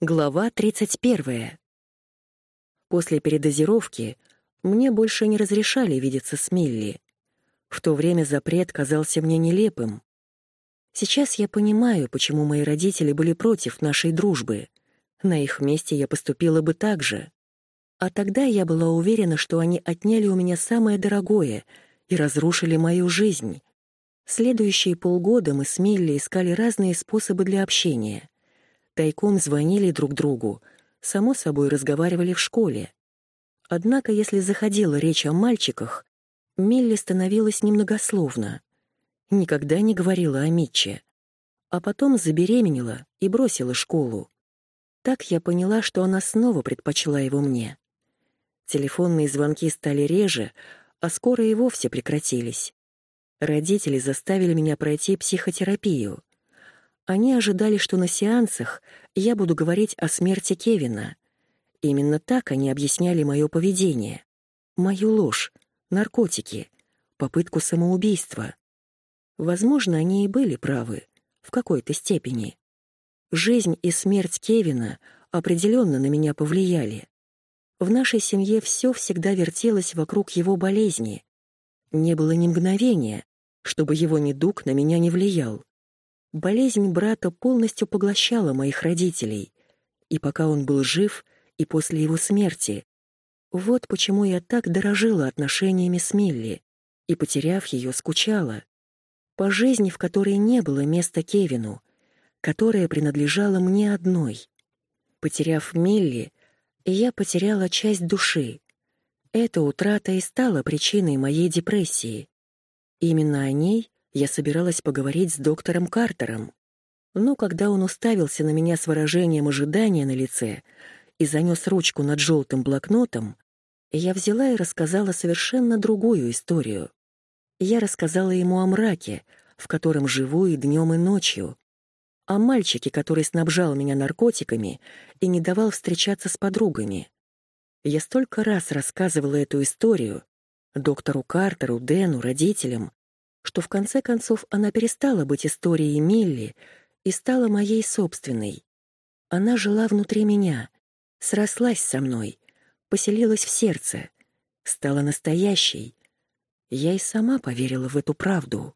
Глава 31. После передозировки мне больше не разрешали видеться с Милли. В то время запрет казался мне нелепым. Сейчас я понимаю, почему мои родители были против нашей дружбы. На их месте я поступила бы так же. А тогда я была уверена, что они отняли у меня самое дорогое и разрушили мою жизнь. Следующие полгода мы с Милли искали разные способы для общения — Тайком звонили друг другу, само собой разговаривали в школе. Однако, если заходила речь о мальчиках, Милли становилась немногословна. Никогда не говорила о Митче. А потом забеременела и бросила школу. Так я поняла, что она снова предпочла его мне. Телефонные звонки стали реже, а скоро и вовсе прекратились. Родители заставили меня пройти психотерапию. Они ожидали, что на сеансах я буду говорить о смерти Кевина. Именно так они объясняли мое поведение. Мою ложь, наркотики, попытку самоубийства. Возможно, они и были правы, в какой-то степени. Жизнь и смерть Кевина определенно на меня повлияли. В нашей семье все всегда вертелось вокруг его болезни. Не было ни мгновения, чтобы его недуг на меня не влиял. Болезнь брата полностью поглощала моих родителей, и пока он был жив, и после его смерти. Вот почему я так дорожила отношениями с Милли и, потеряв ее, скучала. По жизни, в которой не было места Кевину, которая принадлежала мне одной. Потеряв Милли, я потеряла часть души. Эта утрата и стала причиной моей депрессии. Именно о ней я собиралась поговорить с доктором Картером. Но когда он уставился на меня с выражением ожидания на лице и занес ручку над желтым блокнотом, я взяла и рассказала совершенно другую историю. Я рассказала ему о мраке, в котором живу и днем, и ночью, о мальчике, который снабжал меня наркотиками и не давал встречаться с подругами. Я столько раз рассказывала эту историю доктору Картеру, Дэну, родителям, что в конце концов она перестала быть историей Милли и стала моей собственной. Она жила внутри меня, срослась со мной, поселилась в сердце, стала настоящей. Я и сама поверила в эту правду.